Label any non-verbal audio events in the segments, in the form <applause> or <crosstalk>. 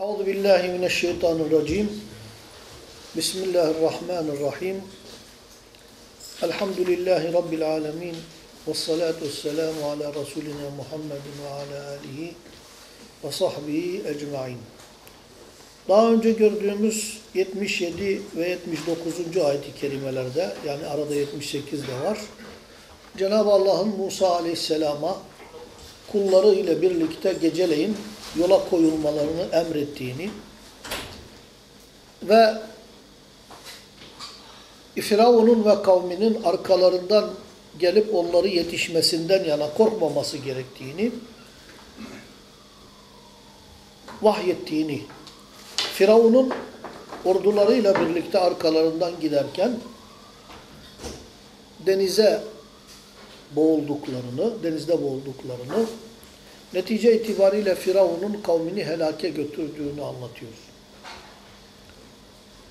Euzu billahi mineşşeytanirracim. Bismillahirrahmanirrahim. Elhamdülillahi rabbil alamin. Ves salatu vesselamu ala rasulina Muhammedin ve ala alihi ve sahbihi ecmaîn. Daha önce gördüğümüz 77 ve 79. ayet-i kerimelerde yani arada 78 de var. Cenab-ı Allah'ın Musa aleyhisselama kulları ile birlikte geceleyin yola koyulmalarını emrettiğini ve Firavun'un ve kavminin arkalarından gelip onları yetişmesinden yana korkmaması gerektiğini vahyettiğini Firavun'un ordularıyla birlikte arkalarından giderken denize boğulduklarını, denizde boğulduklarını, netice itibariyle Firavun'un kavmini helake götürdüğünü anlatıyor.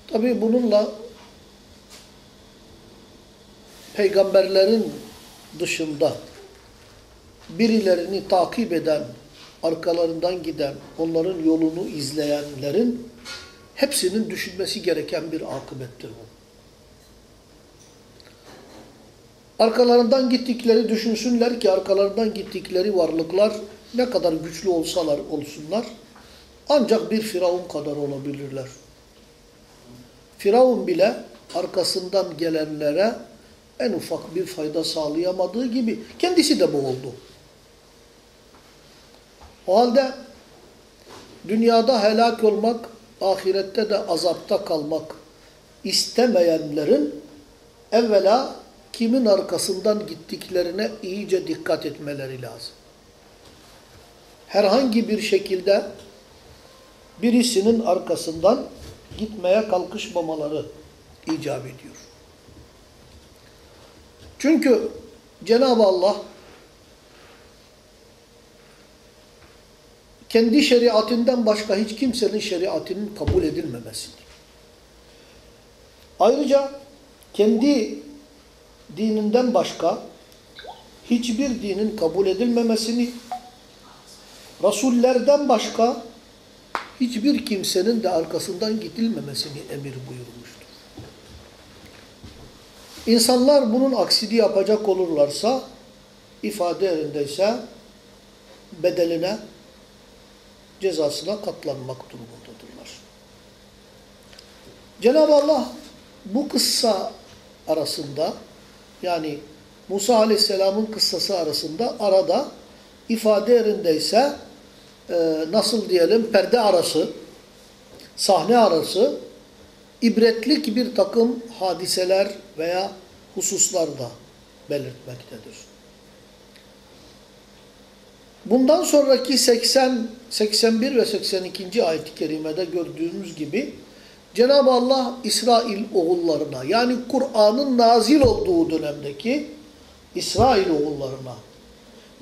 Tabi bununla peygamberlerin dışında birilerini takip eden, arkalarından giden, onların yolunu izleyenlerin hepsinin düşünmesi gereken bir akıbettir bu. Arkalarından gittikleri düşünsünler ki arkalarından gittikleri varlıklar ne kadar güçlü olsalar olsunlar ancak bir Firavun kadar olabilirler. Firavun bile arkasından gelenlere en ufak bir fayda sağlayamadığı gibi kendisi de boğuldu. O halde dünyada helak olmak, ahirette de azapta kalmak istemeyenlerin evvela kimin arkasından gittiklerine iyice dikkat etmeleri lazım. Herhangi bir şekilde birisinin arkasından gitmeye kalkışmamaları icap ediyor. Çünkü Cenab-ı Allah kendi şeriatinden başka hiç kimsenin şeriatinin kabul edilmemesini. Ayrıca kendi dininden başka hiçbir dinin kabul edilmemesini, Rasullerden başka hiçbir kimsenin de arkasından gidilmemesini emir buyurmuştur. İnsanlar bunun aksini yapacak olurlarsa, ifade yerindeyse bedeline, cezasına katlanmak durumundadırlar. Cenab-ı Allah bu kıssa arasında yani Musa Aleyhisselam'ın kıssası arasında arada ifade yerindeyse e, nasıl diyelim perde arası, sahne arası ibretlik bir takım hadiseler veya hususlar da belirtmektedir. Bundan sonraki 80, 81 ve 82. ayet-i kerimede gördüğümüz gibi Cenab-ı Allah İsrail oğullarına yani Kur'an'ın nazil olduğu dönemdeki İsrail oğullarına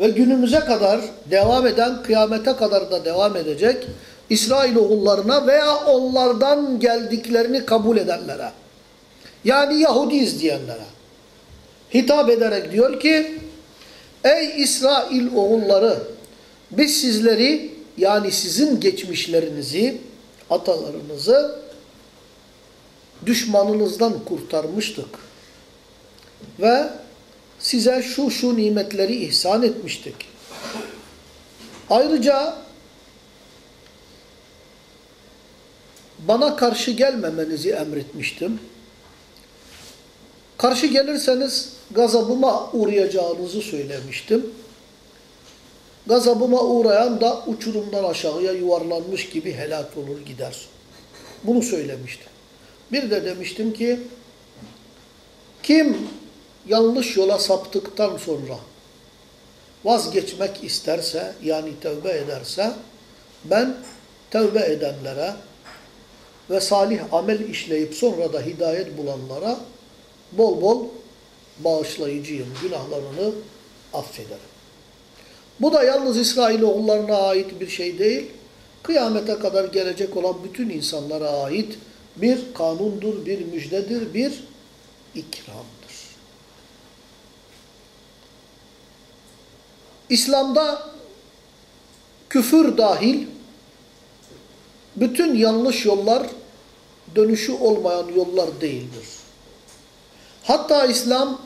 ve günümüze kadar devam eden, kıyamete kadar da devam edecek İsrail oğullarına veya onlardan geldiklerini kabul edenlere yani Yahudiyiz diyenlere hitap ederek diyor ki Ey İsrail oğulları biz sizleri yani sizin geçmişlerinizi, atalarınızı düşmanınızdan kurtarmıştık. Ve size şu şu nimetleri ihsan etmiştik. Ayrıca bana karşı gelmemenizi emretmiştim. Karşı gelirseniz gazabıma uğrayacağınızı söylemiştim. Gazabıma uğrayan da uçurumdan aşağıya yuvarlanmış gibi helak olur gider. Bunu söylemiştim. Bir de demiştim ki kim yanlış yola saptıktan sonra vazgeçmek isterse yani tövbe ederse ben tövbe edenlere ve salih amel işleyip sonra da hidayet bulanlara bol bol bağışlayıcıyım. Günahlarını affederim. Bu da yalnız İsrailoğullarına ait bir şey değil. Kıyamete kadar gelecek olan bütün insanlara ait bir kanundur, bir müjdedir, bir ikramdır. İslam'da küfür dahil bütün yanlış yollar dönüşü olmayan yollar değildir. Hatta İslam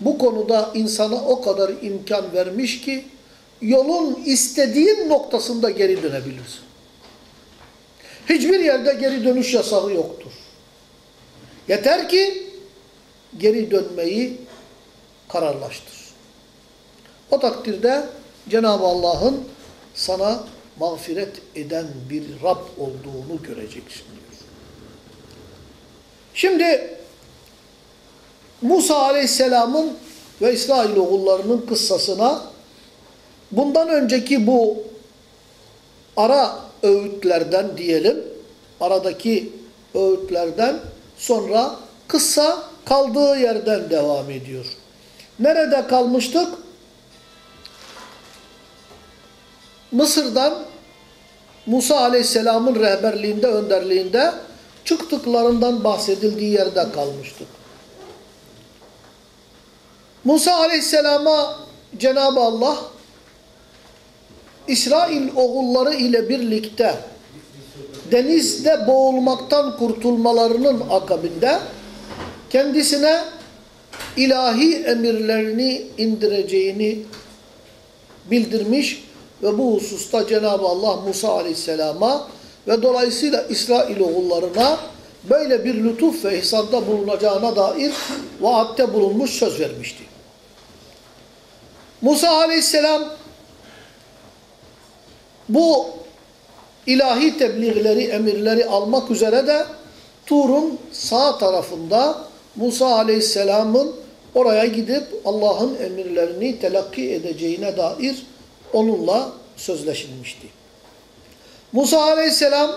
bu konuda insana o kadar imkan vermiş ki yolun istediğin noktasında geri dönebilirsin. Hiçbir yerde geri dönüş yasağı yoktur. Yeter ki geri dönmeyi kararlaştır. O takdirde Cenab-ı Allah'ın sana mağfiret eden bir Rab olduğunu göreceksin diyor. Şimdi Musa Aleyhisselam'ın ve İsrail oğullarının kıssasına bundan önceki bu ara öğütlerden diyelim, aradaki öğütlerden sonra kıssa kaldığı yerden devam ediyor. Nerede kalmıştık? Mısır'dan Musa Aleyhisselam'ın rehberliğinde, önderliğinde çıktıklarından bahsedildiği yerde kalmıştık. Musa Aleyhisselam'a Cenab-ı Allah İsrail oğulları ile birlikte denizde boğulmaktan kurtulmalarının akabinde kendisine ilahi emirlerini indireceğini bildirmiş ve bu hususta Cenab-ı Allah Musa Aleyhisselam'a ve dolayısıyla İsrail oğullarına böyle bir lütuf ve ihsanda bulunacağına dair vaatte bulunmuş söz vermişti. Musa Aleyhisselam bu ilahi tebliğleri, emirleri almak üzere de Tur'un sağ tarafında Musa Aleyhisselam'ın oraya gidip Allah'ın emirlerini telakki edeceğine dair onunla sözleşilmişti. Musa Aleyhisselam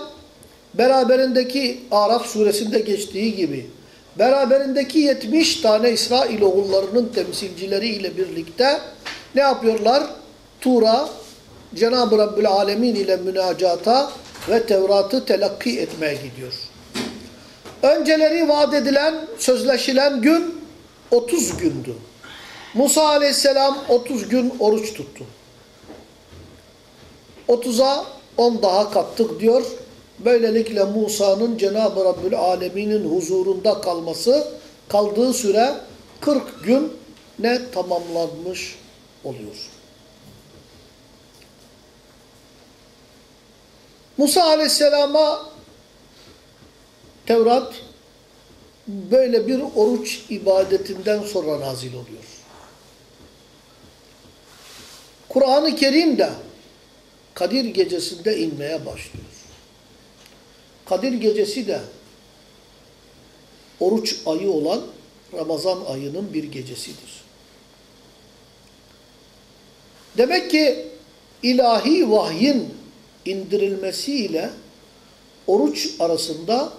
beraberindeki Araf suresinde geçtiği gibi beraberindeki 70 tane İsrail oğullarının temsilcileriyle birlikte ne yapıyorlar? Tur'a Cenab-ı Rabbül Alemin ile münacata ve Tevrat'ı telakki etmeye gidiyor. Önceleri vaat edilen, sözleşilen gün 30 gündü. Musa aleyhisselam 30 gün oruç tuttu. 30'a 10 daha kattık diyor. Böylelikle Musa'nın Cenab-ı Rabbül Alemin'in huzurunda kalması, kaldığı süre 40 gün ne tamamlanmış oluyor. Musa Aleyhisselam'a Tevrat böyle bir oruç ibadetinden sonra nazil oluyor. Kur'an-ı Kerim de Kadir gecesinde inmeye başlıyor. Kadir gecesi de oruç ayı olan Ramazan ayının bir gecesidir. Demek ki ilahi vahyin indirilmesiyle oruç arasında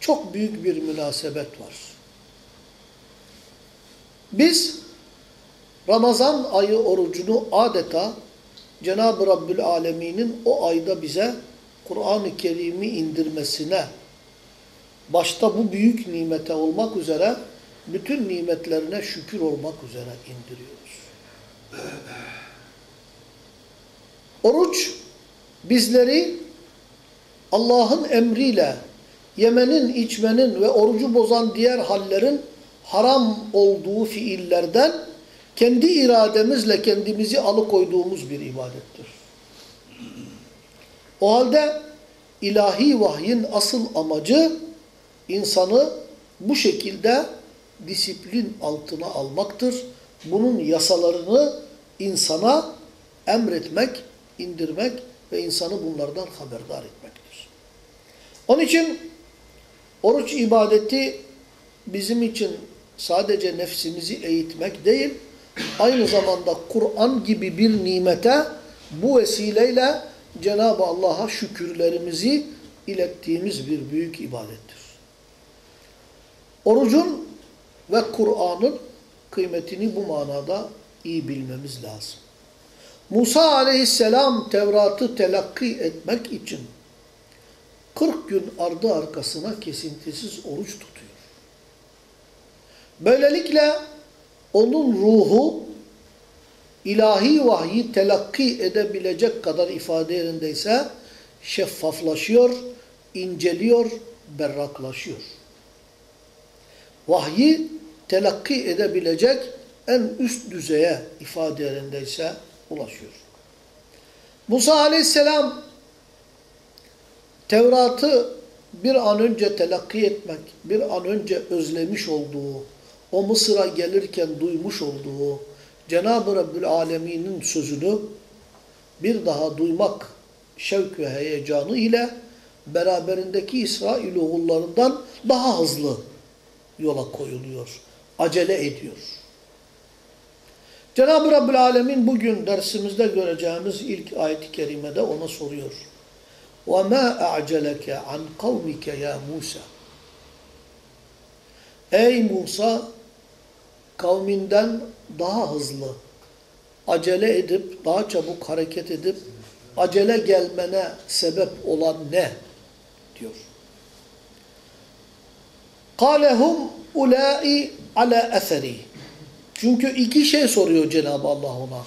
çok büyük bir münasebet var. Biz Ramazan ayı orucunu adeta Cenab-ı Rabbül Alemin'in o ayda bize Kur'an-ı Kerim'i indirmesine başta bu büyük nimete olmak üzere bütün nimetlerine şükür olmak üzere indiriyoruz. Oruç bizleri Allah'ın emriyle yemenin, içmenin ve orucu bozan diğer hallerin haram olduğu fiillerden kendi irademizle kendimizi alıkoyduğumuz bir ibadettir. O halde ilahi vahyin asıl amacı insanı bu şekilde disiplin altına almaktır. Bunun yasalarını insana emretmek, indirmek ve insanı bunlardan haberdar etmektir. Onun için oruç ibadeti bizim için sadece nefsimizi eğitmek değil, aynı zamanda Kur'an gibi bir nimete bu vesileyle Cenab-ı Allah'a şükürlerimizi ilettiğimiz bir büyük ibadettir. Orucun ve Kur'an'ın kıymetini bu manada iyi bilmemiz lazım. Musa aleyhisselam Tevrat'ı telakki etmek için 40 gün ardı arkasına kesintisiz oruç tutuyor. Böylelikle onun ruhu ilahi vahyi telakki edebilecek kadar ifade yerindeyse şeffaflaşıyor, inceliyor, berraklaşıyor. Vahyi telakki edebilecek en üst düzeye ifadelerindeyse ulaşıyor. Musa aleyhisselam Tevrat'ı bir an önce telakki etmek, bir an önce özlemiş olduğu, o Mısır'a gelirken duymuş olduğu Cenab-ı Rabbül Alemin'in sözünü bir daha duymak şevk ve heyecanı ile beraberindeki İsrail oğullarından daha hızlı yola koyuluyor. Acele ediyor. Cenab-ı Rabbül Alemin bugün dersimizde göreceğimiz ilk ayet-i kerimede ona soruyor. وَمَا أَعْجَلَكَ عَنْ قَوْمِكَ ya Musa Ey Musa kavminden daha hızlı acele edip daha çabuk hareket edip acele gelmene sebep olan ne? diyor. قَالَهُمْ اُولَٰئِ عَلَى اَثَرِي çünkü iki şey soruyor Cenab-ı Allah ona.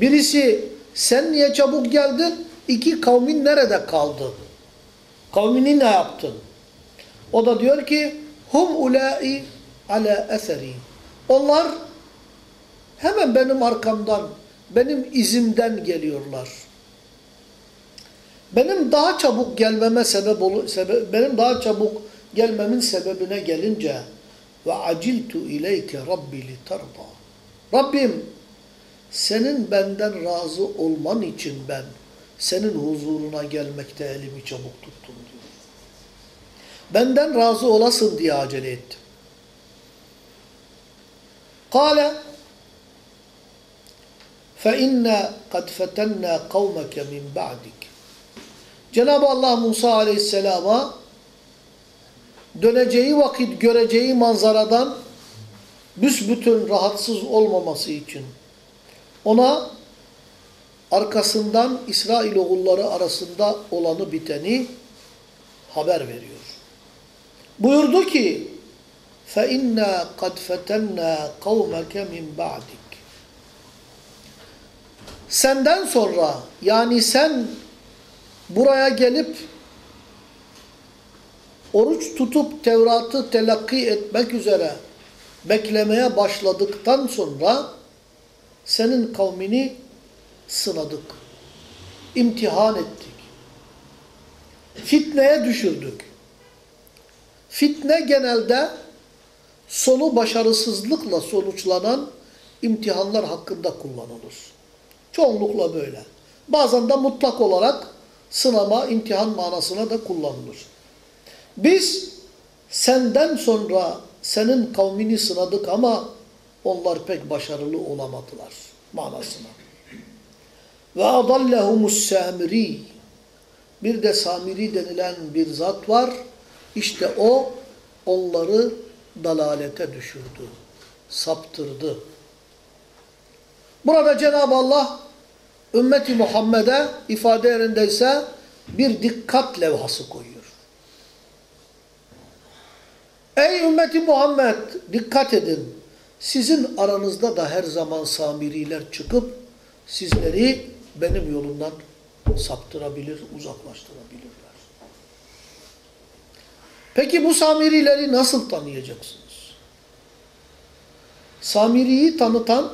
Birisi sen niye çabuk geldin? İki kavmin nerede kaldı? Kavmini ne yaptın? O da diyor ki hum ulai ala eseri. Onlar hemen benim arkamdan, benim izimden geliyorlar. Benim daha çabuk gelmeme sebep sebep benim daha çabuk gelmemin sebebine gelince ve aciltu ileyke rabbi litarda. Rabbim senin benden razı olman için ben senin huzuruna gelmekte elimi çabuk tuttum diyor. Benden razı olasın diye acele ettim. Kale فَاِنَّا قَدْ فَتَنَّا قَوْمَكَ مِنْ بَعْدِكَ Cenab-ı Allah Musa Aleyhisselam'a döneceği vakit göreceği manzaradan büsbütün rahatsız olmaması için ona arkasından İsrail oğulları arasında olanı biteni haber veriyor. Buyurdu ki فَاِنَّا قَدْ فَتَنَّا قَوْمَكَ مِنْ بَعْدِكَ Senden sonra yani sen buraya gelip oruç tutup Tevrat'ı telakki etmek üzere beklemeye başladıktan sonra senin kavmini sınadık. İmtihan ettik. Fitneye düşürdük. Fitne genelde sonu başarısızlıkla sonuçlanan imtihanlar hakkında kullanılır. Çoğunlukla böyle. Bazen de mutlak olarak sınama, imtihan manasına da kullanılır. Biz senden sonra senin kavmini sınadık ama onlar pek başarılı olamadılar manasına. Ve adallehumus samiri. Bir de samiri denilen bir zat var. İşte o onları dalalete düşürdü. Saptırdı. Burada Cenab-ı Allah ümmeti Muhammed'e ifade yerindeyse bir dikkat levhası koyuyor. Ey ümmeti Muhammed dikkat edin. Sizin aranızda da her zaman samiriler çıkıp sizleri benim yolumdan saptırabilir, uzaklaştırabilirler. Peki bu Samirileri nasıl tanıyacaksınız? Samiri'yi tanıtan,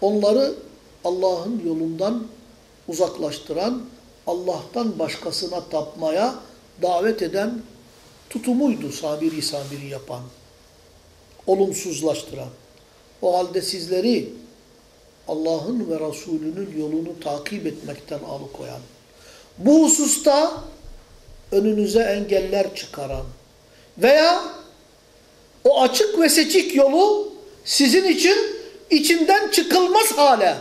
onları Allah'ın yolundan uzaklaştıran, Allah'tan başkasına tapmaya davet eden tutumuydu Samiri Samiri yapan, olumsuzlaştıran. O halde sizleri Allah'ın ve Resulünün yolunu takip etmekten alıkoyan, bu hususta önünüze engeller çıkaran veya o açık ve seçik yolu sizin için içinden çıkılmaz hale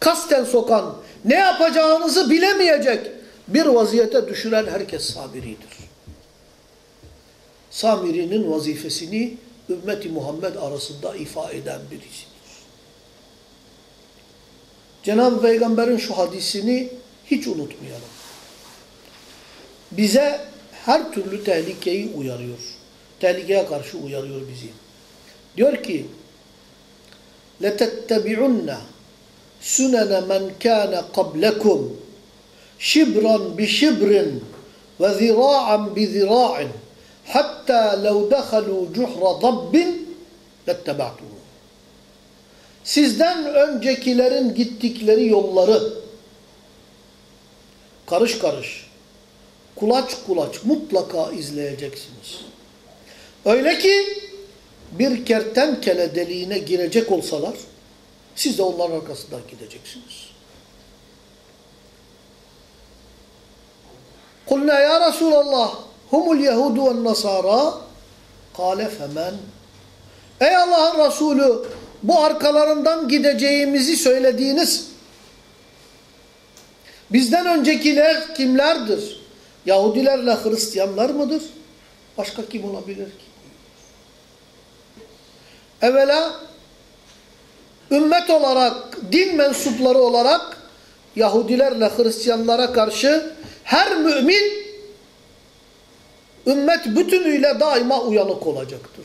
kasten sokan, ne yapacağınızı bilemeyecek bir vaziyete düşüren herkes Samiri'dir. Samiri'nin vazifesini ümmeti Muhammed arasında ifa eden birisi. Cenab-ı Peygamber'in şu hadisini hiç unutmayalım. Bize her türlü tehlikeyi uyarıyor. Tehlikeye karşı uyarıyor bizi. Diyor ki لَتَتَّبِعُنَّ سُنَنَ مَنْ كَانَ قَبْلَكُمْ şibran bi şibrin ve zira'an bi zira'in hatta lev dehalu cuhra dabbin lettebatû. Sizden öncekilerin gittikleri yolları karış karış, kulaç kulaç mutlaka izleyeceksiniz. Öyle ki bir kertenkele deliğine girecek olsalar siz de onların arkasından gideceksiniz. Kulna ya Resulallah humul yehudu ve nasara kale femen Ey Allah'ın Resulü bu arkalarından gideceğimizi söylediğiniz bizden öncekiler kimlerdir? Yahudilerle Hristiyanlar mıdır? Başka kim olabilir ki? Evvela ümmet olarak, din mensupları olarak Yahudilerle Hristiyanlara karşı her mümin ümmet bütünüyle daima uyanık olacaktır.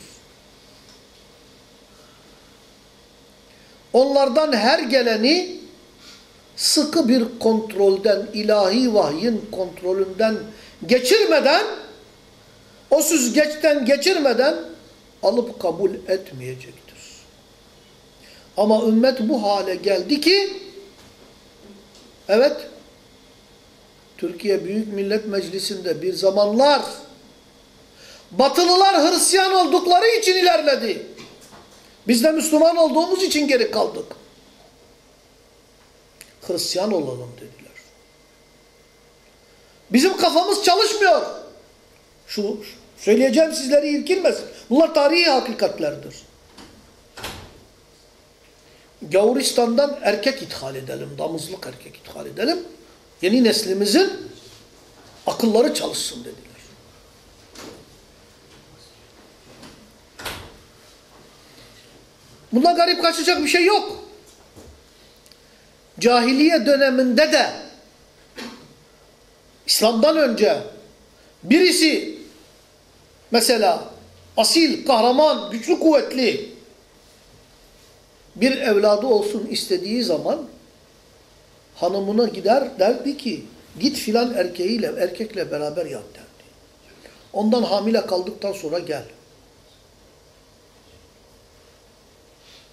Onlardan her geleni sıkı bir kontrolden, ilahi vahyin kontrolünden geçirmeden, o süzgeçten geçirmeden alıp kabul etmeyecektir. Ama ümmet bu hale geldi ki, evet, Türkiye Büyük Millet Meclisi'nde bir zamanlar Batılılar Hristiyan oldukları için ilerledi. Biz de Müslüman olduğumuz için geri kaldık. Hristiyan olalım dediler. Bizim kafamız çalışmıyor. Şu söyleyeceğim sizleri irkilmesin. Bunlar tarihi hakikatlerdir. Gavuristan'dan erkek ithal edelim, damızlık erkek ithal edelim. Yeni neslimizin akılları çalışsın dediler. Bunda garip kaçacak bir şey yok. Cahiliye döneminde de İslam'dan önce birisi mesela asil, kahraman, güçlü, kuvvetli bir evladı olsun istediği zaman hanımına gider derdi ki git filan erkeğiyle, erkekle beraber yat derdi. Ondan hamile kaldıktan sonra gel.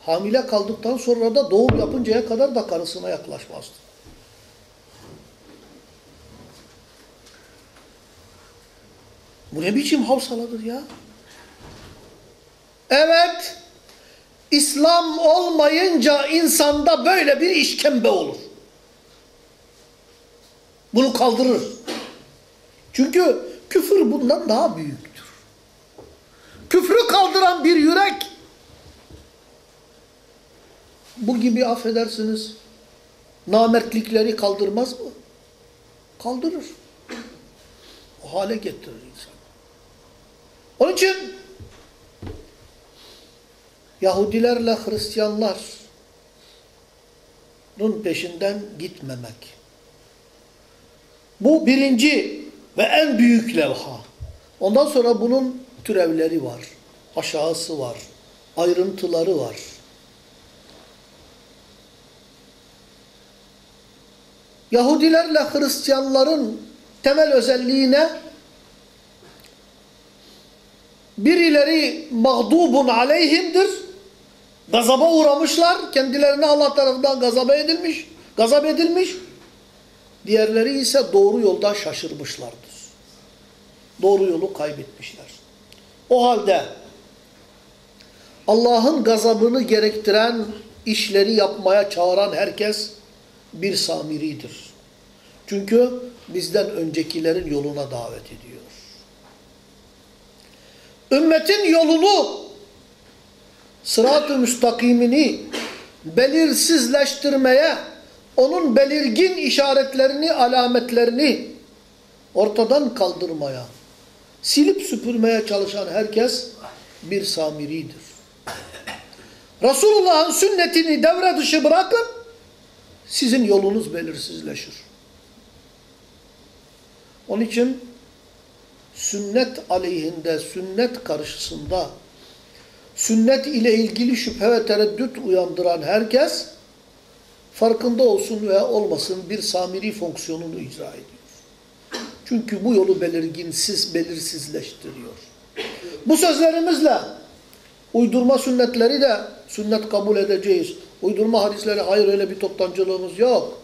Hamile kaldıktan sonra da doğum yapıncaya kadar da karısına yaklaşmazdı. Bu ne biçim havsaladır ya? Evet, İslam olmayınca insanda böyle bir işkembe olur. Bunu kaldırır. Çünkü küfür bundan daha büyüktür. Küfrü kaldıran bir yürek bu gibi affedersiniz namertlikleri kaldırmaz mı? Kaldırır. O hale getirir insan. Onun için Yahudilerle Hristiyanların peşinden gitmemek. Bu birinci ve en büyük levha. Ondan sonra bunun türevleri var. Aşağısı var. Ayrıntıları var. Yahudilerle Hristiyanların temel özelliğine birileri mağdubun aleyhimdir. Gazaba uğramışlar. Kendilerine Allah tarafından gazaba edilmiş. Gazap edilmiş. Diğerleri ise doğru yolda şaşırmışlardır. Doğru yolu kaybetmişler. O halde Allah'ın gazabını gerektiren işleri yapmaya çağıran herkes bir samiridir. Çünkü bizden öncekilerin yoluna davet ediyor. Ümmetin yolunu, sırat-ı müstakimini belirsizleştirmeye, onun belirgin işaretlerini, alametlerini ortadan kaldırmaya, silip süpürmeye çalışan herkes bir samiridir. Resulullah'ın sünnetini devre dışı bırakın, sizin yolunuz belirsizleşir. Onun için sünnet aleyhinde, sünnet karşısında sünnet ile ilgili şüphe ve tereddüt uyandıran herkes farkında olsun veya olmasın bir samiri fonksiyonunu icra ediyor. Çünkü bu yolu belirginsiz, belirsizleştiriyor. Bu sözlerimizle uydurma sünnetleri de sünnet kabul edeceğiz. Uydurma hadisleri hayır öyle bir toptancılığımız yok.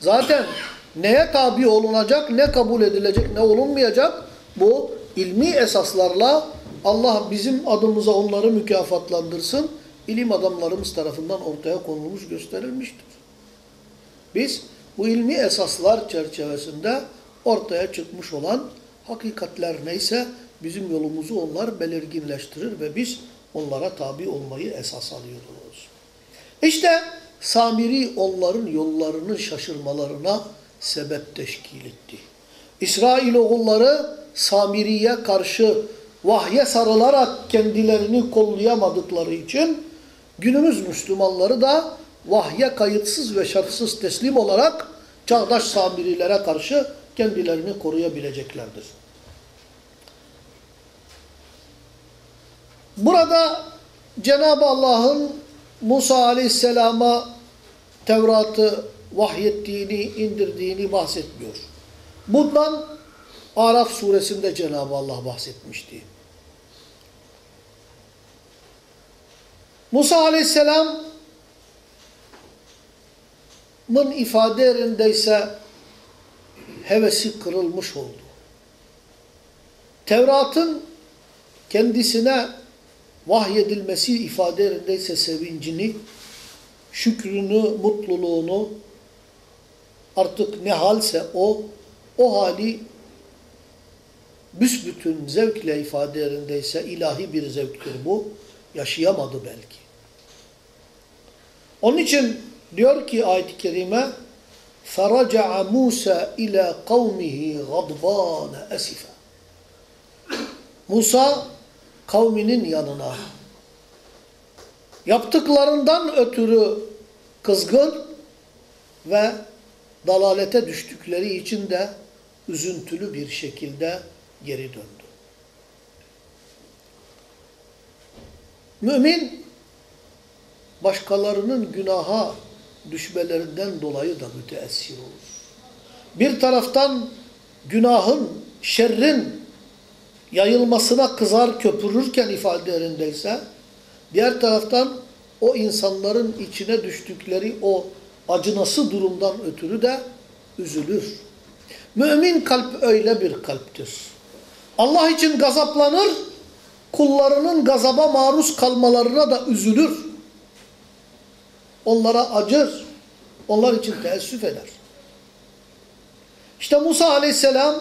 Zaten neye tabi olunacak, ne kabul edilecek, ne olunmayacak bu ilmi esaslarla Allah bizim adımıza onları mükafatlandırsın. İlim adamlarımız tarafından ortaya konulmuş gösterilmiştir. Biz bu ilmi esaslar çerçevesinde ortaya çıkmış olan hakikatler neyse bizim yolumuzu onlar belirginleştirir ve biz onlara tabi olmayı esas alıyoruz. İşte Samiri onların yollarının şaşırmalarına sebep teşkil etti. İsrailoğulları Samiri'ye karşı vahye sarılarak kendilerini kollayamadıkları için günümüz Müslümanları da vahye kayıtsız ve şartsız teslim olarak çağdaş Samirilere karşı kendilerini koruyabileceklerdir. Burada Cenab-ı Allah'ın Musa Aleyhisselam'a Tevrat'ı vahyettiğini, indirdiğini bahsetmiyor. Bundan Araf suresinde Cenab-ı Allah bahsetmişti. Musa Aleyhisselam'ın ifade yerindeyse hevesi kırılmış oldu. Tevrat'ın kendisine vahyedilmesi ifade yerindeyse sevincini, şükrünü, mutluluğunu artık ne halse o, o hali büsbütün zevkle ifade yerindeyse ilahi bir zevktir bu. Yaşayamadı belki. Onun için diyor ki ayet-i kerime فَرَجَعَ مُوسَى اِلَى قَوْمِهِ غَضْبَانَ أَسِفًا Musa kavminin yanına yaptıklarından ötürü kızgın ve dalalete düştükleri için de üzüntülü bir şekilde geri döndü. Mümin başkalarının günaha düşmelerinden dolayı da müteessir olur. Bir taraftan günahın, şerrin yayılmasına kızar köpürürken ifadelerindeyse, diğer taraftan o insanların içine düştükleri o acınası durumdan ötürü de üzülür. Mümin kalp öyle bir kalptir. Allah için gazaplanır, kullarının gazaba maruz kalmalarına da üzülür. Onlara acır, onlar için teessüf eder. İşte Musa aleyhisselam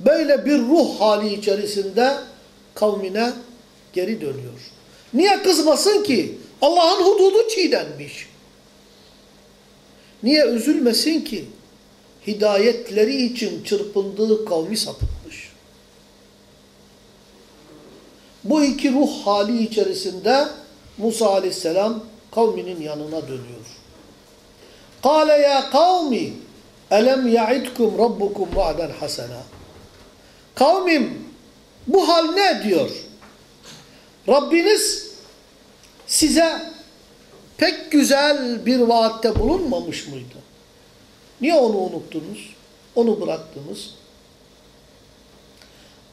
böyle bir ruh hali içerisinde kavmine geri dönüyor. Niye kızmasın ki? Allah'ın hududu çiğnenmiş. Niye üzülmesin ki? Hidayetleri için çırpındığı kavmi sapıtmış. Bu iki ruh hali içerisinde Musa aleyhisselam kavminin yanına dönüyor. Kale ya kavmi elem ya'idkum rabbukum va'den hasena. Kavmim bu hal ne diyor? Rabbiniz size pek güzel bir vaatte bulunmamış mıydı? Niye onu unuttunuz? Onu bıraktınız.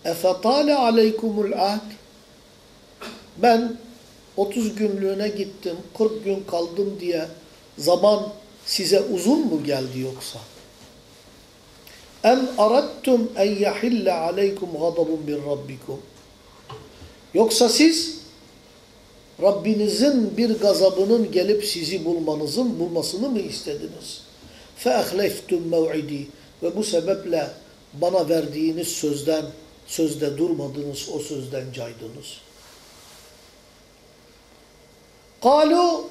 Efetale aleykumul ahd. Ben 30 günlüğüne gittim, 40 gün kaldım diye zaman size uzun mu geldi yoksa? Em arattum en yahille aleykum gadabun bir rabbikum. Yoksa siz Rabbinizin bir gazabının gelip sizi bulmanızın bulmasını mı istediniz? فَاَخْلَفْتُمْ مَوْعِد۪ي Ve bu sebeple bana verdiğiniz sözden, sözde durmadınız, o sözden caydınız. قَالُوا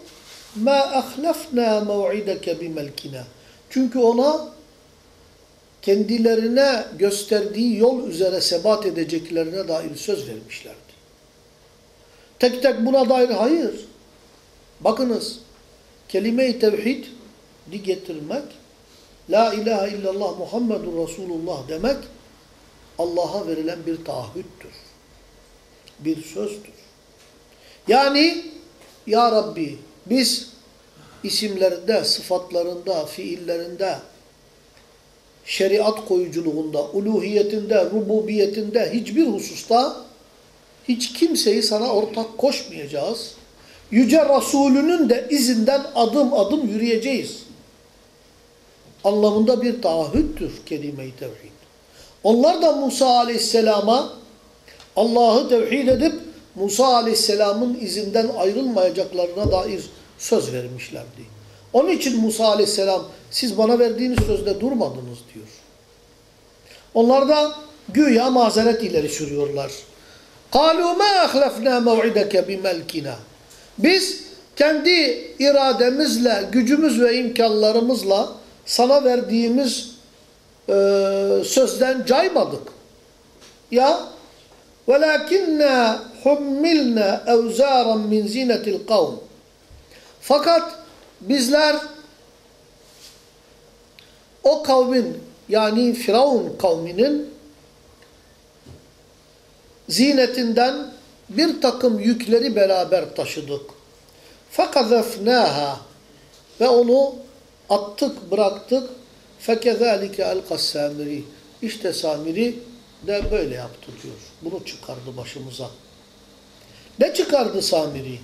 مَا أَخْلَفْنَا مَوْعِدَكَ بِمَلْكِنَا Çünkü ona kendilerine gösterdiği yol üzere sebat edeceklerine dair söz vermişlerdi. Tek tek buna dair hayır. Bakınız, kelime-i tevhid getirmek, La ilahe illallah Muhammedur Resulullah demek, Allah'a verilen bir taahhüttür. Bir sözdür. Yani, ya Rabbi biz isimlerinde, sıfatlarında, fiillerinde, şeriat koyuculuğunda, uluhiyetinde, rububiyetinde hiçbir hususta hiç kimseyi sana ortak koşmayacağız. Yüce Resulünün de izinden adım adım yürüyeceğiz. Anlamında bir taahhüttür kelime-i tevhid. Onlar da Musa aleyhisselama Allah'ı tevhid edip Musa aleyhisselamın izinden ayrılmayacaklarına dair söz vermişlerdi. Onun için Musa aleyhisselam siz bana verdiğiniz sözde durmadınız diyor. Onlar da güya mazeret ileri sürüyorlar. قَالُوا مَا أَخْلَفْنَا مَوْعِدَكَ بِمَلْكِنَا Biz kendi irademizle, gücümüz ve imkanlarımızla sana verdiğimiz e, sözden caymadık. Ya وَلَكِنَّا حُمِّلْنَا اَوْزَارًا مِنْ زِينَةِ الْقَوْمِ Fakat bizler o kavmin yani Firavun kavminin zinetinden bir takım yükleri beraber taşıdık. فَقَذَفْنَاهَا Ve onu attık, bıraktık. فَكَذَٰلِكَ اَلْقَ السَّامِرِي İşte Samiri de böyle yaptı diyor. Bunu çıkardı başımıza. Ne çıkardı Samiri?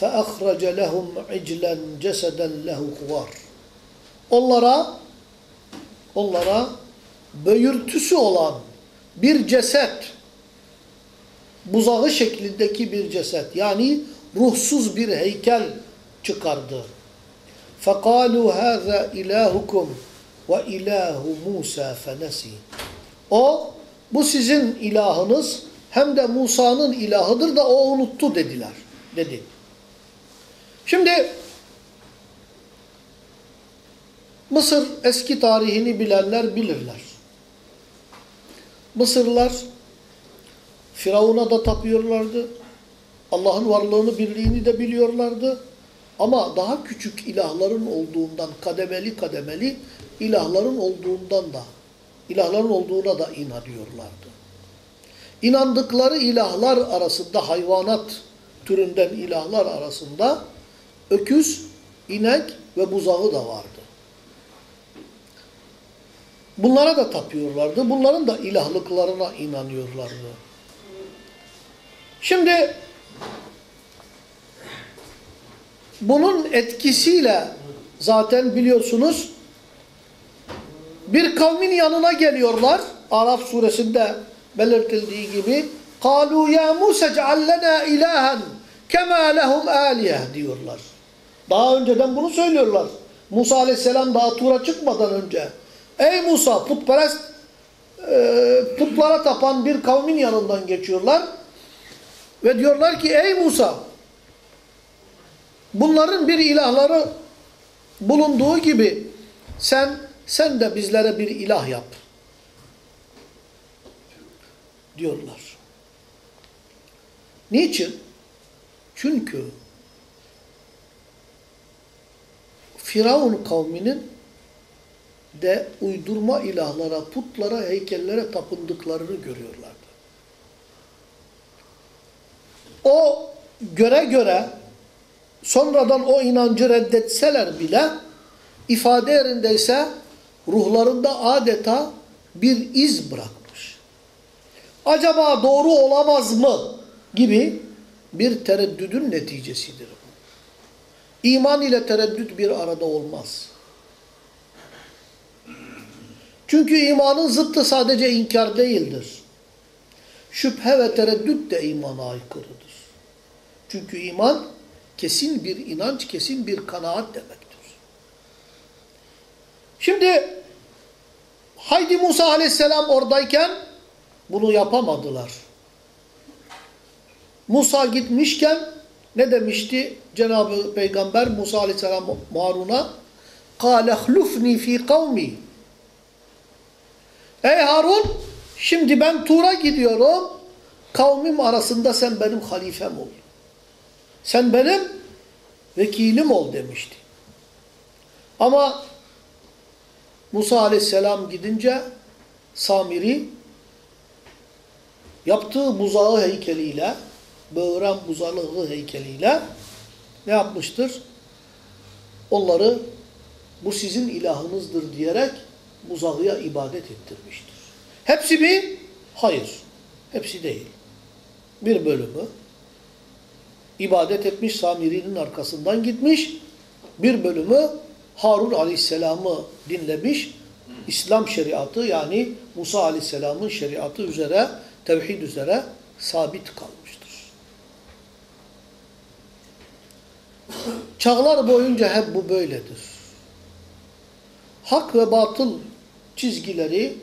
فَأَخْرَجَ لَهُمْ عِجْلًا جَسَدًا لَهُ خُوَارٍ Onlara onlara böğürtüsü olan bir ceset buzağı şeklindeki bir ceset yani ruhsuz bir heykel çıkardı. فَقَالُوا هَذَا اِلَٰهُكُمْ وَاِلَٰهُ مُوسَى فَنَسِي o, bu sizin ilahınız hem de Musa'nın ilahıdır da o unuttu dediler. Dedi. Şimdi Mısır eski tarihini bilenler bilirler. Mısırlılar Firavun'a da tapıyorlardı. Allah'ın varlığını, birliğini de biliyorlardı. Ama daha küçük ilahların olduğundan, kademeli kademeli ilahların olduğundan da, ilahların olduğuna da inanıyorlardı. İnandıkları ilahlar arasında, hayvanat türünden ilahlar arasında öküz, inek ve buzağı da vardı. Bunlara da tapıyorlardı. Bunların da ilahlıklarına inanıyorlardı. Şimdi bunun etkisiyle zaten biliyorsunuz bir kavmin yanına geliyorlar. Araf suresinde belirtildiği gibi قَالُوا يَا مُوسَ اجْعَلْ لَنَا اِلَٰهًا كَمَا لَهُمْ آلِيَهِ diyorlar. Daha önceden bunu söylüyorlar. Musa aleyhisselam daha Tur'a çıkmadan önce. Ey Musa putperest e, putlara tapan bir kavmin yanından geçiyorlar. Ve diyorlar ki ey Musa bunların bir ilahları bulunduğu gibi sen sen de bizlere bir ilah yap. Diyorlar. Niçin? Çünkü Firavun kavminin de uydurma ilahlara, putlara, heykellere tapındıklarını görüyorlardı. O göre göre sonradan o inancı reddetseler bile ifade yerindeyse ruhlarında adeta bir iz bırakmış. Acaba doğru olamaz mı gibi bir tereddüdün neticesidir. İman ile tereddüt bir arada olmaz. Çünkü imanın zıttı sadece inkar değildir. Şüphe ve tereddüt de imana aykırıdır. Çünkü iman kesin bir inanç, kesin bir kanaat demektir. Şimdi haydi Musa aleyhisselam oradayken bunu yapamadılar. Musa gitmişken ne demişti Cenab-ı Peygamber Musa aleyhisselam Harun'a? قَالَ اخْلُفْنِي ف۪ي قَوْمِي Ey Harun şimdi ben Tur'a gidiyorum. Kavmim arasında sen benim halifem ol. Sen benim vekilim ol demişti. Ama Musa aleyhisselam gidince Samiri yaptığı buzağı heykeliyle, böğren buzağı heykeliyle ne yapmıştır? onları bu sizin ilahınızdır diyerek buzağıya ibadet ettirmiştir. Hepsi mi? Hayır. Hepsi değil. Bir bölümü ibadet etmiş Samiri'nin arkasından gitmiş. Bir bölümü Harun Aleyhisselam'ı dinlemiş. İslam şeriatı yani Musa Aleyhisselam'ın şeriatı üzere, tevhid üzere sabit kalmıştır. Çağlar boyunca hep bu böyledir. Hak ve batıl çizgileri,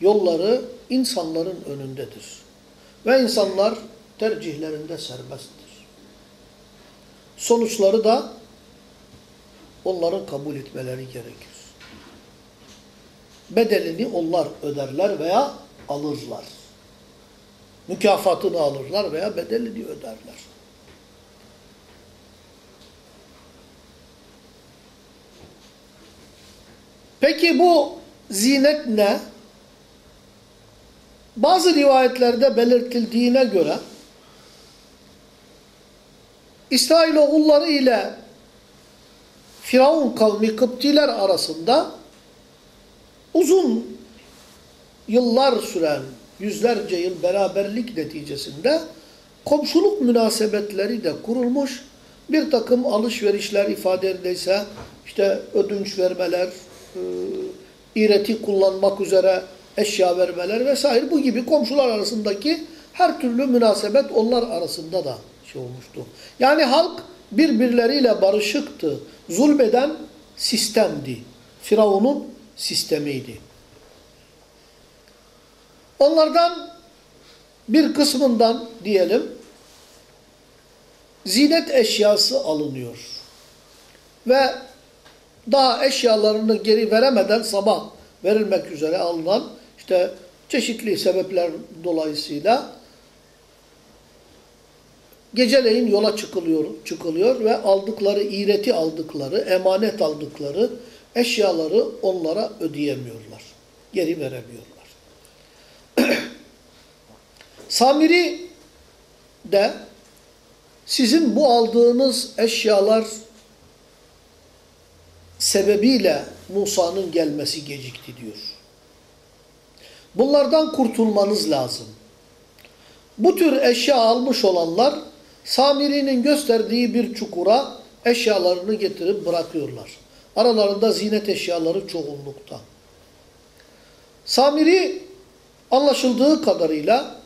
yolları insanların önündedir. Ve insanlar tercihlerinde serbesttir. Sonuçları da onların kabul etmeleri gerekir. Bedelini onlar öderler veya alırlar. Mükafatını alırlar veya bedelini öderler. Peki bu zinet ne? Bazı rivayetlerde belirtildiğine göre İsrailoğulları ile Firavun kavmi Kıptiler arasında uzun yıllar süren yüzlerce yıl beraberlik neticesinde komşuluk münasebetleri de kurulmuş. Bir takım alışverişler ifade edilse işte ödünç vermeler, e, ireti kullanmak üzere eşya vermeler vesaire bu gibi komşular arasındaki her türlü münasebet onlar arasında da şey olmuştu. Yani halk birbirleriyle barışıktı. Zulmeden sistemdi. Firavun'un sistemiydi. Onlardan bir kısmından diyelim zinet eşyası alınıyor. Ve daha eşyalarını geri veremeden sabah verilmek üzere alınan işte çeşitli sebepler dolayısıyla geceleyin yola çıkılıyor, çıkılıyor ve aldıkları, iğreti aldıkları, emanet aldıkları eşyaları onlara ödeyemiyorlar. Geri veremiyorlar. <clears throat> Samiri de sizin bu aldığınız eşyalar sebebiyle Musa'nın gelmesi gecikti diyor. Bunlardan kurtulmanız lazım. Bu tür eşya almış olanlar Samiri'nin gösterdiği bir çukura eşyalarını getirip bırakıyorlar. Aralarında zinet eşyaları çoğunlukta. Samiri anlaşıldığı kadarıyla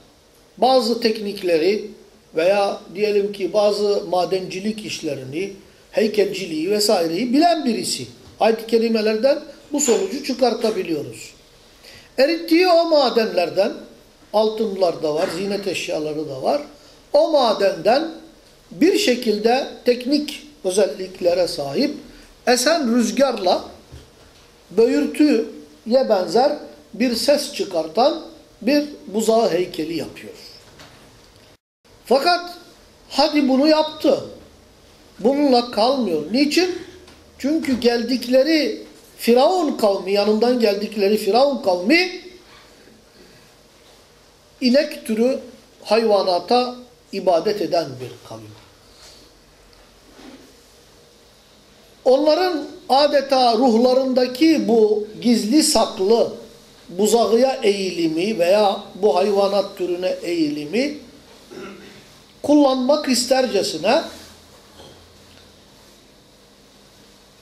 bazı teknikleri veya diyelim ki bazı madencilik işlerini, heykelciliği vesaireyi bilen birisi. Ayet-i kerimelerden bu sonucu çıkartabiliyoruz. Erittiği o madenlerden, altınlar da var, zinet eşyaları da var. O madenden bir şekilde teknik özelliklere sahip esen rüzgarla böğürtüye benzer bir ses çıkartan bir buzağı heykeli yapıyor. Fakat hadi bunu yaptı. Bununla kalmıyor. Niçin? Çünkü geldikleri Firavun kavmi, yanından geldikleri Firavun kavmi inek türü hayvanata ibadet eden bir kavim. Onların adeta ruhlarındaki bu gizli saklı buzağıya eğilimi veya bu hayvanat türüne eğilimi kullanmak istercesine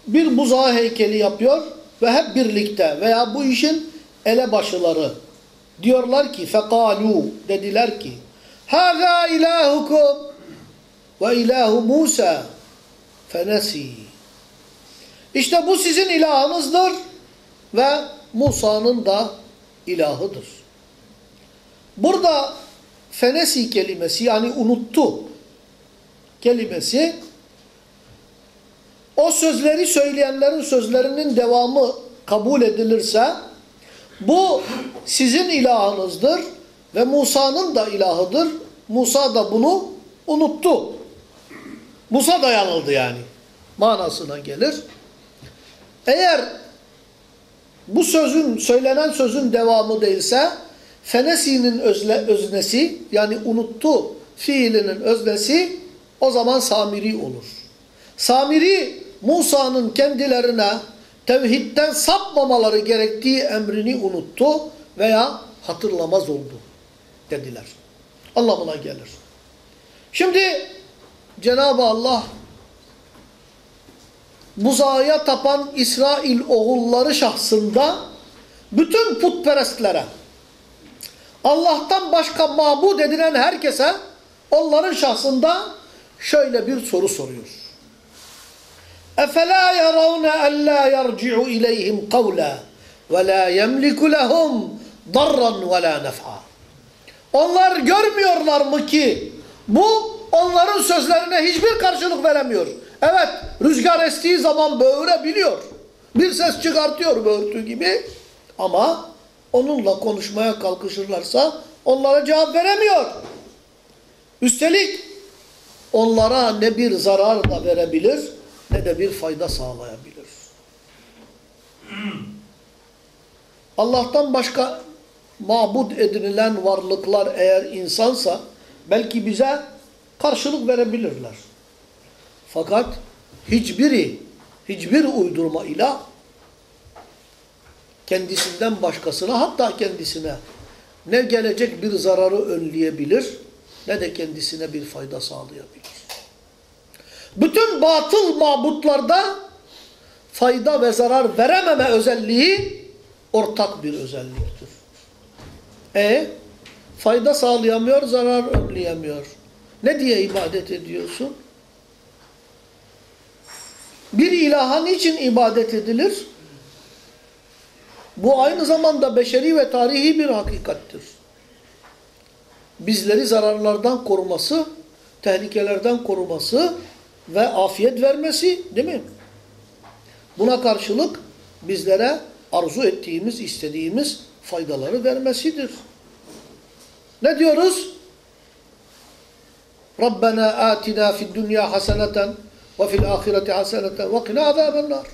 bir buzağı heykeli yapıyor ve hep birlikte veya bu işin elebaşıları diyorlar ki fekalu dediler ki Hâzâ ilâhukum ve ilâhu Musa fenesi. İşte bu sizin ilahınızdır ve Musa'nın da ilahıdır. Burada fenesi kelimesi yani unuttu kelimesi o sözleri söyleyenlerin sözlerinin devamı kabul edilirse bu sizin ilahınızdır ve Musa'nın da ilahıdır. Musa da bunu unuttu. Musa da yanıldı yani. Manasına gelir. Eğer bu sözün, söylenen sözün devamı değilse fenesi'nin öznesi yani unuttu fiilinin öznesi o zaman samiri olur. Samiri Musa'nın kendilerine tevhidden sapmamaları gerektiği emrini unuttu veya hatırlamaz oldu dediler. Anlamına gelir. Şimdi Cenab-ı Allah buzağıya tapan İsrail oğulları şahsında bütün putperestlere Allah'tan başka mabud edilen herkese onların şahsında şöyle bir soru soruyor. اَفَلَا يَرَوْنَ أَلَّا يَرْجِعُ اِلَيْهِمْ قَوْلًا وَلَا يَمْلِكُ لَهُمْ ضَرًّا وَلَا نَفْعًا onlar görmüyorlar mı ki bu onların sözlerine hiçbir karşılık veremiyor. Evet rüzgar estiği zaman böğürebiliyor. Bir ses çıkartıyor böğürtü gibi ama onunla konuşmaya kalkışırlarsa onlara cevap veremiyor. Üstelik onlara ne bir zarar da verebilir ne de bir fayda sağlayabilir. Allah'tan başka mabud edinilen varlıklar eğer insansa belki bize karşılık verebilirler. Fakat hiçbiri, hiçbir uydurma ilah kendisinden başkasına hatta kendisine ne gelecek bir zararı önleyebilir ne de kendisine bir fayda sağlayabilir. Bütün batıl mabutlarda fayda ve zarar verememe özelliği ortak bir özelliktir. E fayda sağlayamıyor, zarar önleyemiyor. Ne diye ibadet ediyorsun? Bir ilaha niçin ibadet edilir? Bu aynı zamanda beşeri ve tarihi bir hakikattir. Bizleri zararlardan koruması, tehlikelerden koruması ve afiyet vermesi değil mi? Buna karşılık bizlere arzu ettiğimiz, istediğimiz faydaları vermesidir. Ne diyoruz? Rabbena atina fid dünya haseneten ve fil ahireti haseneten ve qina azabennar.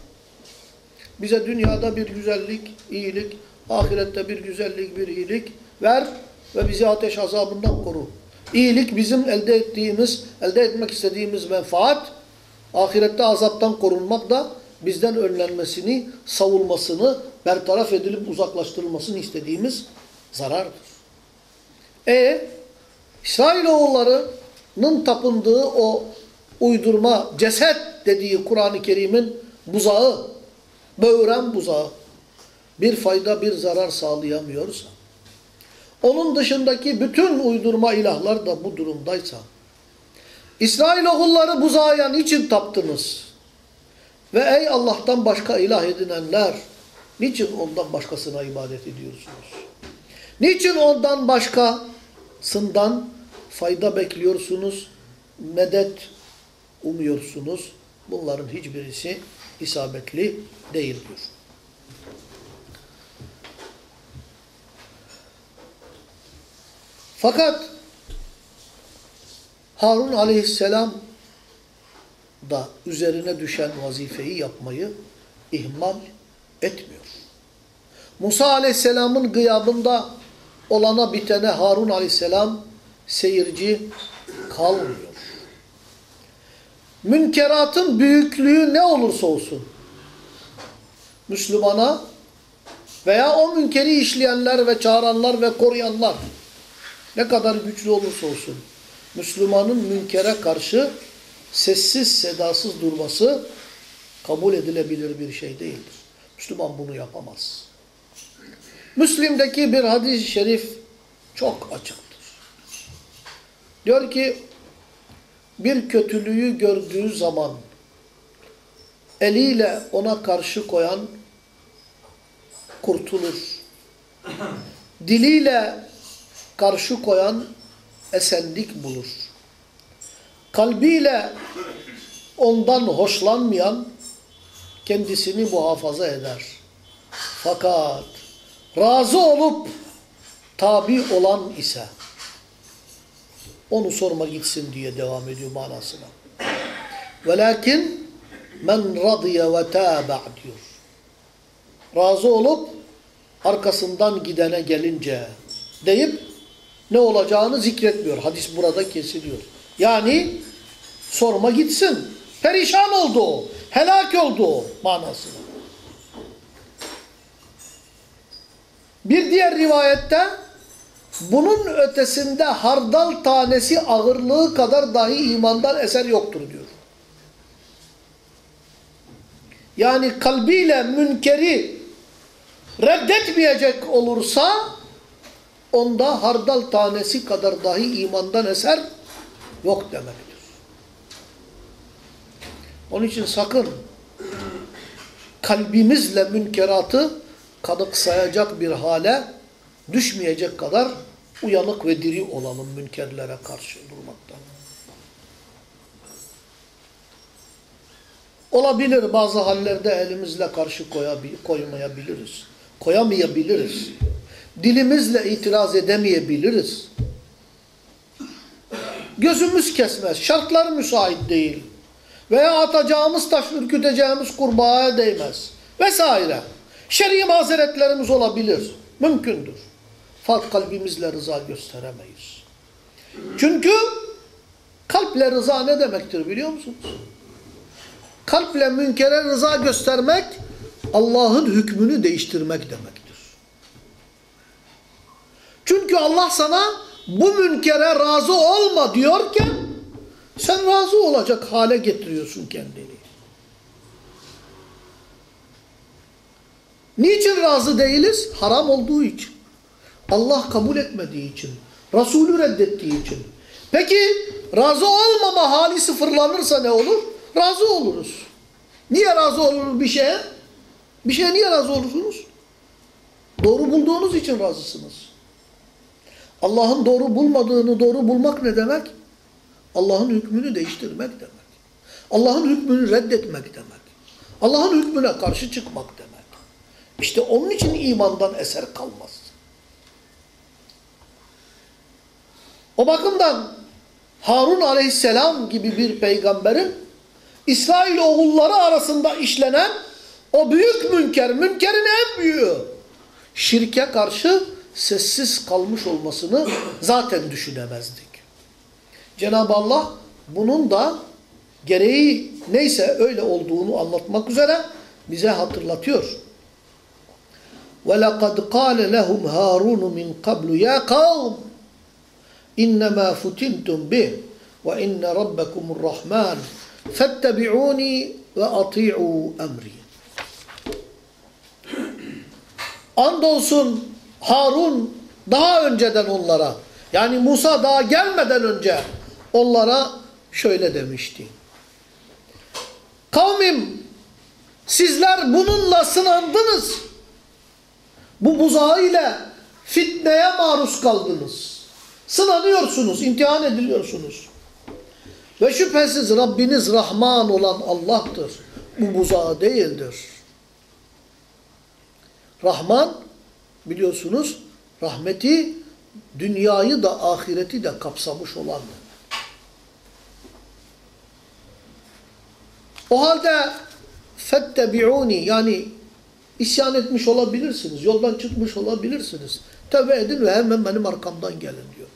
Bize dünyada bir güzellik, iyilik, ahirette bir güzellik, bir iyilik ver ve bizi ateş azabından koru. İyilik bizim elde ettiğimiz, elde etmek istediğimiz menfaat, ahirette azaptan korunmak da bizden önlenmesini, savulmasını, bertaraf edilip uzaklaştırılmasını istediğimiz zarardır. E İsrailoğullarının tapındığı o uydurma, ceset dediği Kur'an-ı Kerim'in buzağı, böğüren buzağı bir fayda, bir zarar sağlayamıyorsa, onun dışındaki bütün uydurma ilahlar da bu durumdaysa, İsrailoğulları buzağa niçin taptınız? Ve ey Allah'tan başka ilah edinenler, niçin ondan başkasına ibadet ediyorsunuz? Niçin ondan başkasından fayda bekliyorsunuz, medet umuyorsunuz? Bunların hiçbirisi isabetli değildir. Fakat Harun aleyhisselam da üzerine düşen vazifeyi yapmayı ihmal etmiyor. Musa aleyhisselamın gıyabında olana bitene Harun aleyhisselam seyirci kalmıyor. Münkeratın büyüklüğü ne olursa olsun Müslümana veya o münkeri işleyenler ve çağıranlar ve koruyanlar ne kadar güçlü olursa olsun Müslümanın münkere karşı sessiz sedasız durması kabul edilebilir bir şey değildir. Müslüman bunu yapamaz. Müslim'deki bir hadis-i şerif çok açıktır. Diyor ki bir kötülüğü gördüğü zaman eliyle ona karşı koyan kurtulur. Diliyle karşı koyan esenlik bulur. Kalbiyle ondan hoşlanmayan kendisini muhafaza eder. Fakat razı olup tabi olan ise onu sorma gitsin diye devam ediyor manasına. Velakin men radiye ve tâbe' diyor. Razı olup arkasından gidene gelince deyip ne olacağını zikretmiyor. Hadis burada kesiliyor. Yani sorma gitsin. Perişan oldu, helak oldu manasına. Bir diğer rivayette bunun ötesinde hardal tanesi ağırlığı kadar dahi imandan eser yoktur diyor. Yani kalbiyle münkeri reddetmeyecek olursa onda hardal tanesi kadar dahi imandan eser yok demektir. Onun için sakın kalbimizle münkeratı kanıksayacak bir hale düşmeyecek kadar uyanık ve diri olalım münkerlere karşı durmaktan. Olabilir bazı hallerde elimizle karşı koymayabiliriz. Koyamayabiliriz. Dilimizle itiraz edemeyebiliriz. Gözümüz kesmez. Şartlar müsait değil. Veya atacağımız taş ürküteceğimiz kurbağaya değmez. Vesaire. Şer'i mazeretlerimiz olabilir. Mümkündür. Fakat kalbimizle rıza gösteremeyiz. Çünkü kalple rıza ne demektir biliyor musunuz? Kalple münkere rıza göstermek Allah'ın hükmünü değiştirmek demektir. Çünkü Allah sana bu münkere razı olma diyorken sen razı olacak hale getiriyorsun kendini. Niçin razı değiliz? Haram olduğu için. Allah kabul etmediği için. Resulü reddettiği için. Peki razı olmama hali sıfırlanırsa ne olur? Razı oluruz. Niye razı oluruz bir şeye? Bir şeye niye razı olursunuz? Doğru bulduğunuz için razısınız. Allah'ın doğru bulmadığını doğru bulmak ne demek? Allah'ın hükmünü değiştirmek demek. Allah'ın hükmünü reddetmek demek. Allah'ın hükmüne karşı çıkmak demek. İşte onun için imandan eser kalmaz. O bakımdan Harun aleyhisselam gibi bir peygamberin İsrail oğulları arasında işlenen o büyük münker, münkerin en büyüğü şirke karşı sessiz kalmış olmasını zaten düşünemezdik. Cenab-ı Allah bunun da gereği neyse öyle olduğunu anlatmak üzere bize hatırlatıyor. وَلَقَدْ قَالَ لَهُمْ هَارُونُ مِنْ قَبْلُ يَا قَوْمُ اِنَّمَا فُتِنْتُمْ بِهِ وَاِنَّ رَبَّكُمُ الرَّحْمَانِ فَاتَّبِعُونِي وَاَطِيعُوا اَمْرِي Andolsun Harun daha önceden onlara yani Musa daha gelmeden önce onlara şöyle demişti. Kavmim sizler bununla sınandınız. Bu buzağı ile fitneye maruz kaldınız. Sınanıyorsunuz, imtihan ediliyorsunuz. Ve şüphesiz Rabbiniz Rahman olan Allah'tır. Bu buzağı değildir. Rahman biliyorsunuz rahmeti dünyayı da ahireti de kapsamış olandır. O halde fettebi'uni yani isyan etmiş olabilirsiniz. Yoldan çıkmış olabilirsiniz. Tövbe edin ve hemen benim arkamdan gelin diyor.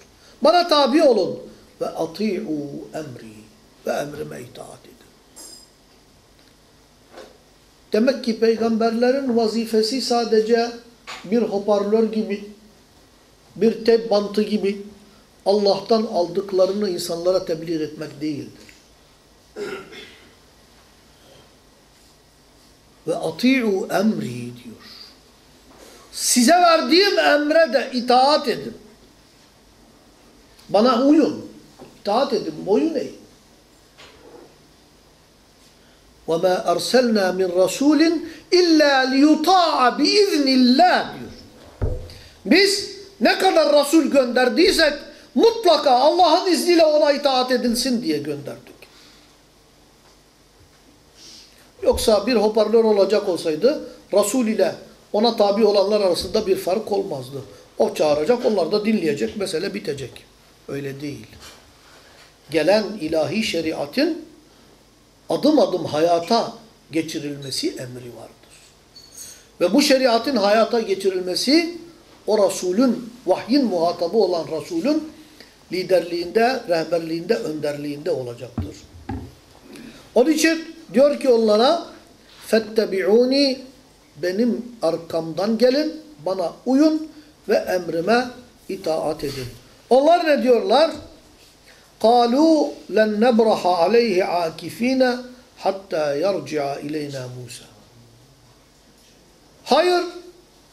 Bana tabi olun ve ati'u emri ve emrime itaat edin. Demek ki peygamberlerin vazifesi sadece bir hoparlör gibi, bir tep bantı gibi Allah'tan aldıklarını insanlara tebliğ etmek değildir. Ve ati'u emri diyor. Size verdiğim emre de itaat edin. Bana uyun. İtaat edin. Boyun eğin. وَمَا أَرْسَلْنَا مِنْ رَسُولٍ اِلَّا لِيُطَاعَ بِاِذْنِ اللّٰهِ diyor. Biz ne kadar Resul gönderdiysek mutlaka Allah'ın izniyle ona itaat edilsin diye gönderdik. Yoksa bir hoparlör olacak olsaydı Resul ile ona tabi olanlar arasında bir fark olmazdı. O çağıracak, onlar da dinleyecek, mesele bitecek. Öyle değil. Gelen ilahi şeriatın adım adım hayata geçirilmesi emri vardır. Ve bu şeriatın hayata geçirilmesi o Resulün, vahyin muhatabı olan Resulün liderliğinde, rehberliğinde, önderliğinde olacaktır. Onun için diyor ki onlara fettebi'uni benim arkamdan gelin, bana uyun ve emrime itaat edin. Onlar ne diyorlar? قَالُوا لَنْ نَبْرَحَ عَلَيْهِ عَاكِف۪ينَ hatta يَرْجِعَ اِلَيْنَا Musa. Hayır,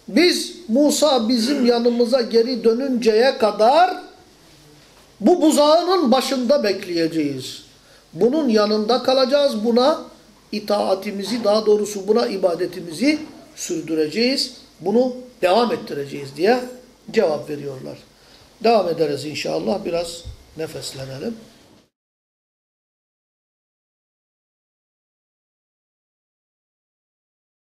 biz Musa bizim yanımıza geri dönünceye kadar bu buzağının başında bekleyeceğiz. Bunun yanında kalacağız. Buna itaatimizi, daha doğrusu buna ibadetimizi sürdüreceğiz. Bunu devam ettireceğiz diye cevap veriyorlar. Devam ederiz inşallah. Biraz nefeslenelim.